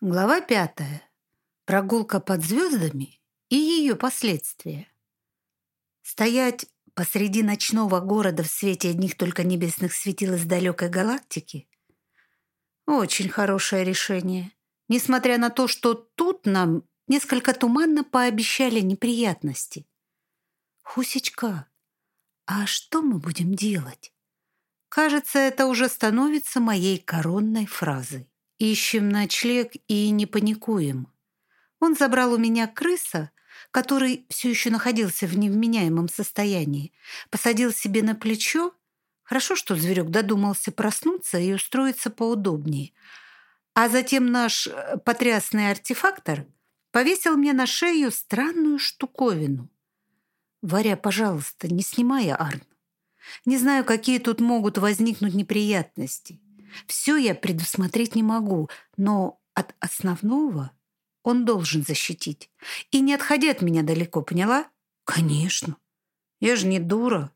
Глава пятая. Прогулка под звездами и ее последствия. Стоять посреди ночного города в свете одних только небесных светил из далекой галактики – очень хорошее решение, несмотря на то, что тут нам несколько туманно пообещали неприятности. Хусечка, а что мы будем делать? Кажется, это уже становится моей коронной фразой. Ищем ночлег и не паникуем. Он забрал у меня крыса, который все еще находился в невменяемом состоянии, посадил себе на плечо. Хорошо, что зверек додумался проснуться и устроиться поудобнее. А затем наш э, потрясный артефактор повесил мне на шею странную штуковину. «Варя, пожалуйста, не снимай Арн. Не знаю, какие тут могут возникнуть неприятности. Все я предусмотреть не могу, но от основного он должен защитить. И не отходи от меня далеко, поняла? Конечно. Я же не дура.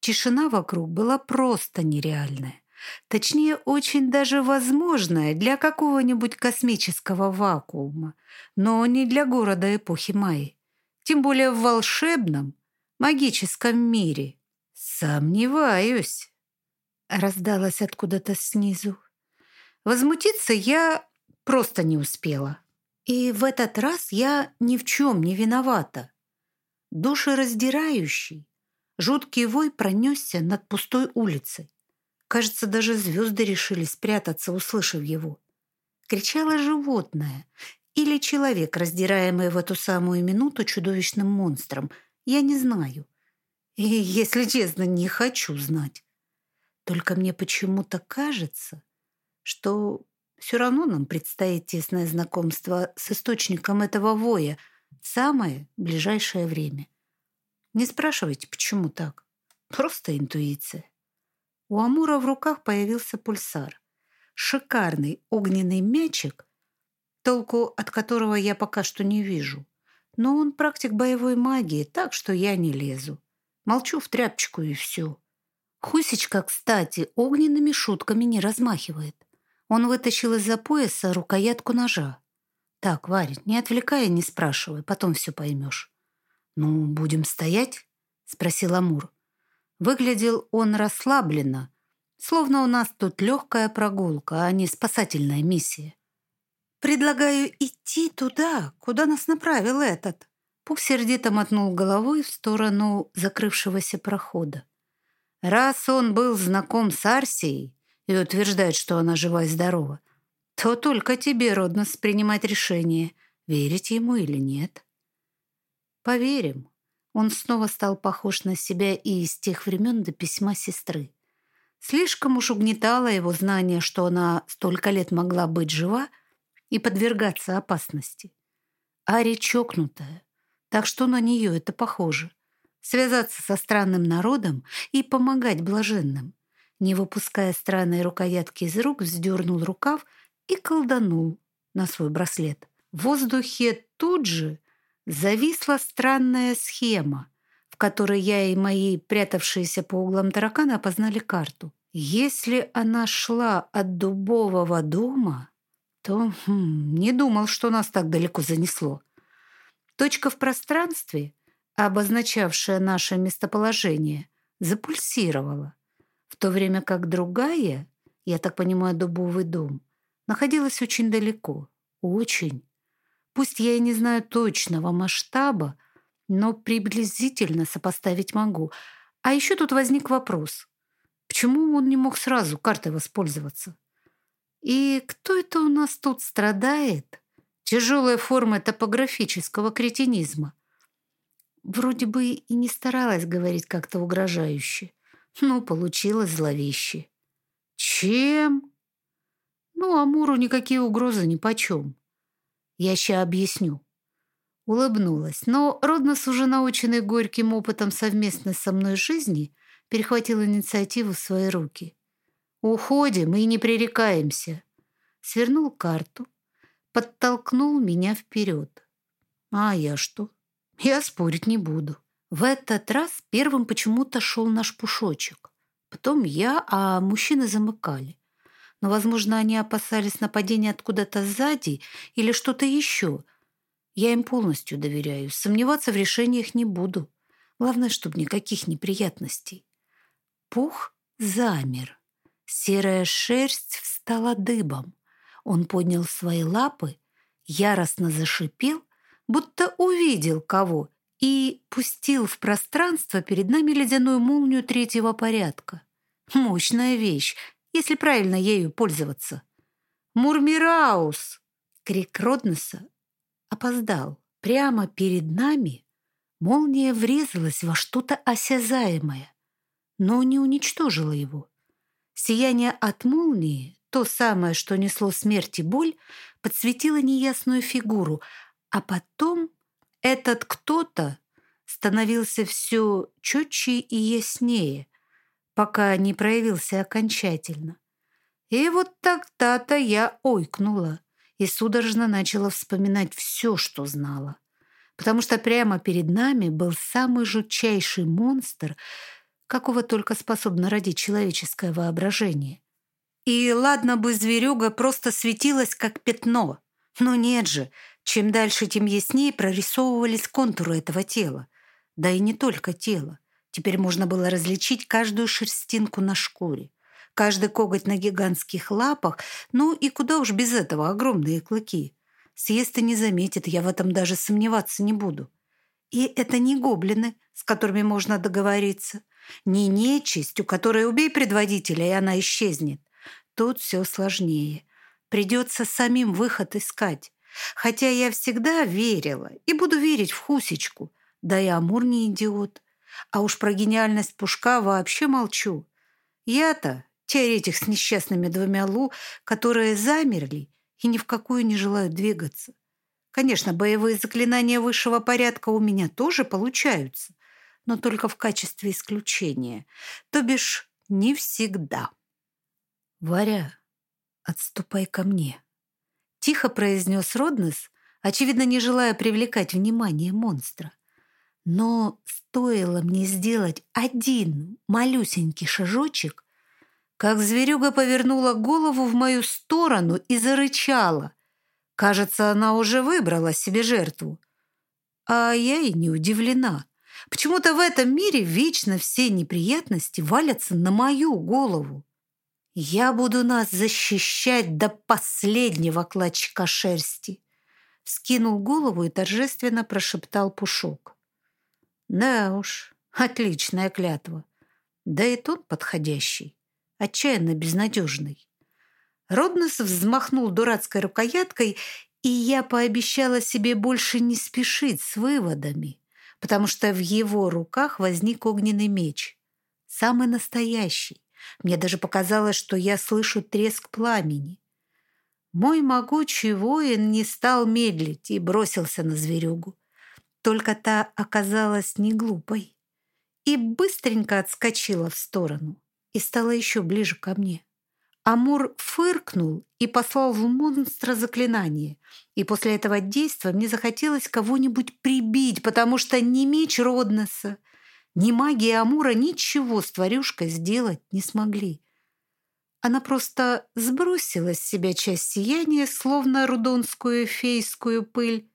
Тишина вокруг была просто нереальная. Точнее, очень даже возможная для какого-нибудь космического вакуума, но не для города эпохи Майи. Тем более в волшебном, магическом мире. Сомневаюсь раздалось откуда-то снизу. Возмутиться я просто не успела. И в этот раз я ни в чем не виновата. Душераздирающий, жуткий вой пронесся над пустой улицей. Кажется, даже звезды решили спрятаться, услышав его. Кричало животное или человек, раздираемый в эту самую минуту чудовищным монстром. Я не знаю. И, если честно, не хочу знать. Только мне почему-то кажется, что все равно нам предстоит тесное знакомство с источником этого воя в самое ближайшее время. Не спрашивайте, почему так. Просто интуиция. У Амура в руках появился пульсар. Шикарный огненный мячик, толку от которого я пока что не вижу. Но он практик боевой магии, так что я не лезу. Молчу в тряпочку и все. Хусечка, кстати, огненными шутками не размахивает. Он вытащил из-за пояса рукоятку ножа. «Так, Варя, не отвлекай не спрашивай, потом все поймешь». «Ну, будем стоять?» — спросил Амур. Выглядел он расслабленно, словно у нас тут легкая прогулка, а не спасательная миссия. «Предлагаю идти туда, куда нас направил этот». Пух сердито мотнул головой в сторону закрывшегося прохода. Раз он был знаком с Арсией и утверждает, что она жива и здорова, то только тебе, Роднос, принимать решение, верить ему или нет. Поверим. Он снова стал похож на себя и из тех времен до письма сестры. Слишком уж угнетало его знание, что она столько лет могла быть жива и подвергаться опасности. Ари чокнутая, так что на нее это похоже связаться со странным народом и помогать блаженным. Не выпуская странной рукоятки из рук, вздернул рукав и колданул на свой браслет. В воздухе тут же зависла странная схема, в которой я и мои прятавшиеся по углам тараканы опознали карту. Если она шла от дубового дома, то хм, не думал, что нас так далеко занесло. Точка в пространстве — обозначавшая наше местоположение, запульсировала, в то время как другая, я так понимаю, дубовый дом, находилась очень далеко. Очень. Пусть я и не знаю точного масштаба, но приблизительно сопоставить могу. А еще тут возник вопрос. Почему он не мог сразу картой воспользоваться? И кто это у нас тут страдает? Тяжелая форма топографического кретинизма. Вроде бы и не старалась говорить как-то угрожающе, но получилось зловеще. «Чем?» «Ну, Амуру никакие угрозы нипочем. Я ща объясню». Улыбнулась, но Роднос, уже наученный горьким опытом совместной со мной жизни, перехватил инициативу в свои руки. «Уходим и не пререкаемся». Свернул карту, подтолкнул меня вперед. «А я что?» Я спорить не буду. В этот раз первым почему-то шел наш пушочек. Потом я, а мужчины замыкали. но, возможно, они опасались нападения откуда-то сзади или что-то еще. Я им полностью доверяю, сомневаться в решениях не буду. Главное, чтобы никаких неприятностей. Пух замер. Серая шерсть встала дыбом. Он поднял свои лапы, яростно зашипел, будто увидел кого, и пустил в пространство перед нами ледяную молнию третьего порядка. Мощная вещь, если правильно ею пользоваться. «Мурмираус!» Крик Роднеса опоздал. Прямо перед нами молния врезалась во что-то осязаемое, но не уничтожила его. Сияние от молнии, то самое, что несло смерть и боль, подсветило неясную фигуру, а потом этот кто-то становился все четче и яснее, пока не проявился окончательно. И вот тогда-то я ойкнула и судорожно начала вспоминать все, что знала. Потому что прямо перед нами был самый жутчайший монстр, какого только способно родить человеческое воображение. И ладно бы зверюга просто светилась, как пятно. Но нет же, чем дальше, тем яснее прорисовывались контуры этого тела. Да и не только тела. Теперь можно было различить каждую шерстинку на шкуре, каждый коготь на гигантских лапах, ну и куда уж без этого огромные клыки. Съест и не заметит, я в этом даже сомневаться не буду. И это не гоблины, с которыми можно договориться, не нечисть, у которой убей предводителя, и она исчезнет. Тут все сложнее. Придется самим выход искать. Хотя я всегда верила и буду верить в Хусечку. Да и Амур не идиот. А уж про гениальность Пушка вообще молчу. Я-то теоретик с несчастными двумя лу, которые замерли и ни в какую не желают двигаться. Конечно, боевые заклинания высшего порядка у меня тоже получаются, но только в качестве исключения, то бишь не всегда. «Варя, отступай ко мне», — тихо произнес Роднес, очевидно, не желая привлекать внимание монстра. Но стоило мне сделать один малюсенький шажочек, как зверюга повернула голову в мою сторону и зарычала. Кажется, она уже выбрала себе жертву. А я и не удивлена. Почему-то в этом мире вечно все неприятности валятся на мою голову. Я буду нас защищать до последнего клочка шерсти. Скинул голову и торжественно прошептал Пушок. Да уж, отличная клятва. Да и тот подходящий, отчаянно безнадежный. Роднос взмахнул дурацкой рукояткой, и я пообещала себе больше не спешить с выводами, потому что в его руках возник огненный меч. Самый настоящий. Мне даже показалось, что я слышу треск пламени. Мой могучий воин не стал медлить и бросился на зверюгу. Только та оказалась не глупой и быстренько отскочила в сторону и стала еще ближе ко мне. Амур фыркнул и послал в монстра заклинание. И после этого действия мне захотелось кого-нибудь прибить, потому что ни меч Роднеса, ни магия Амура ничего с тварюшкой сделать не смогли. Она просто сбросила с себя часть сияния, словно рудонскую фейскую пыль,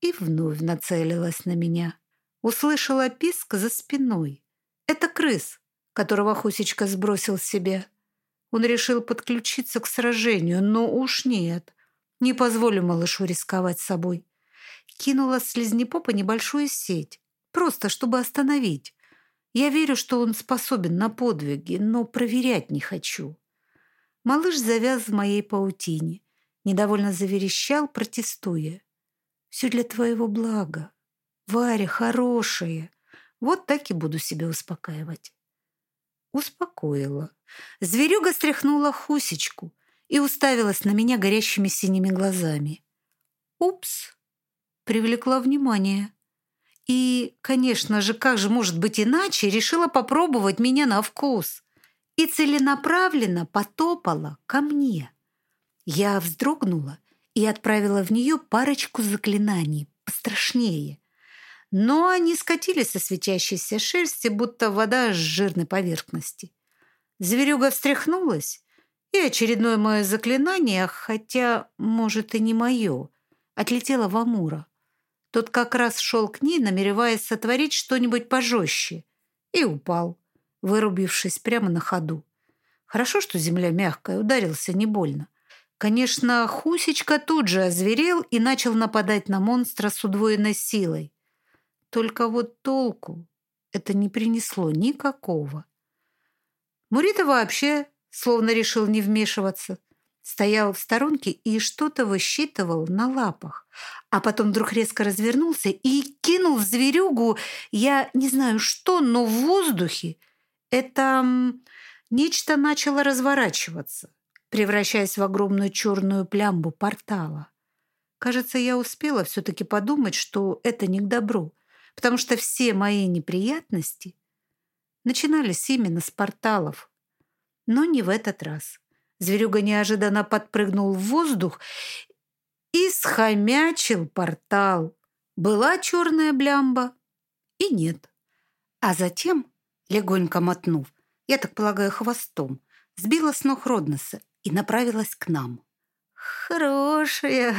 и вновь нацелилась на меня. Услышала писк за спиной. Это крыс, которого Хусечка сбросил себе. Он решил подключиться к сражению, но уж нет. Не позволю малышу рисковать собой. Кинула слезнепопа небольшую сеть, просто чтобы остановить. Я верю, что он способен на подвиги, но проверять не хочу. Малыш завяз в моей паутине, недовольно заверещал, протестуя. Все для твоего блага. Варя хорошая. Вот так и буду себя успокаивать. Успокоила. Зверюга стряхнула хусечку и уставилась на меня горящими синими глазами. Упс, привлекла внимание. И, конечно же, как же может быть иначе, решила попробовать меня на вкус. И целенаправленно потопала ко мне. Я вздрогнула и отправила в нее парочку заклинаний, пострашнее. Но они скатились со светящейся шерсти, будто вода с жирной поверхности. Зверюга встряхнулась И очередное мое заклинание, хотя, может, и не мое, отлетело в Амура. Тот как раз шел к ней, намереваясь сотворить что-нибудь пожестче, и упал, вырубившись прямо на ходу. Хорошо, что земля мягкая, ударился не больно. Конечно, Хусечка тут же озверел и начал нападать на монстра с удвоенной силой. Только вот толку это не принесло никакого. Мурита вообще словно решил не вмешиваться. Стоял в сторонке и что-то высчитывал на лапах. А потом вдруг резко развернулся и кинул в зверюгу, я не знаю что, но в воздухе. Это нечто начало разворачиваться превращаясь в огромную черную плямбу портала. Кажется, я успела все-таки подумать, что это не к добру, потому что все мои неприятности начинались именно с порталов. Но не в этот раз. Зверюга неожиданно подпрыгнул в воздух и схомячил портал. Была черная блямба и нет. А затем, легонько мотнув, я так полагаю, хвостом, сбила с ног Родноса и направилась к нам. «Хорошая,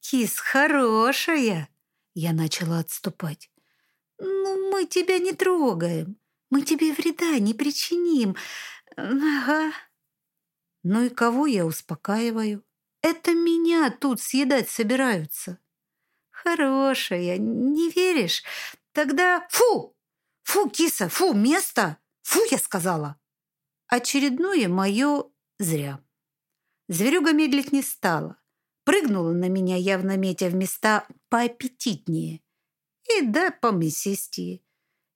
кис, хорошая!» Я начала отступать. «Ну, мы тебя не трогаем. Мы тебе вреда не причиним. Ага». Ну и кого я успокаиваю? Это меня тут съедать собираются. Хорошая, не веришь? Тогда фу! Фу, киса, фу, место! Фу, я сказала. Очередное мое зря. Зверюга медлить не стала. Прыгнула на меня, явно метя в места поаппетитнее. И да, помесистее.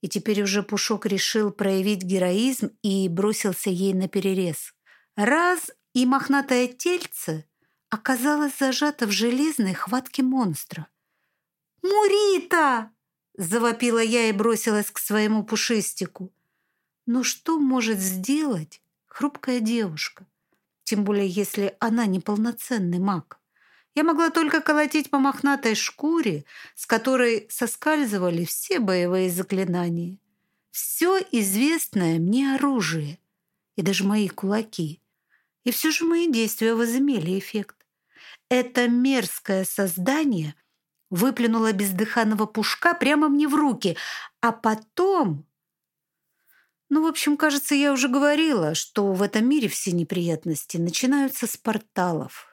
И теперь уже Пушок решил проявить героизм и бросился ей на перерез. Раз и мохнатое тельце оказалось зажато в железной хватке монстра. «Мурита!» – завопила я и бросилась к своему пушистику. Но что может сделать хрупкая девушка? тем более если она неполноценный маг. Я могла только колотить по мохнатой шкуре, с которой соскальзывали все боевые заклинания. Все известное мне оружие и даже мои кулаки. И все же мои действия возымели эффект. Это мерзкое создание выплюнуло бездыханного пушка прямо мне в руки, а потом ну, в общем, кажется, я уже говорила, что в этом мире все неприятности начинаются с порталов.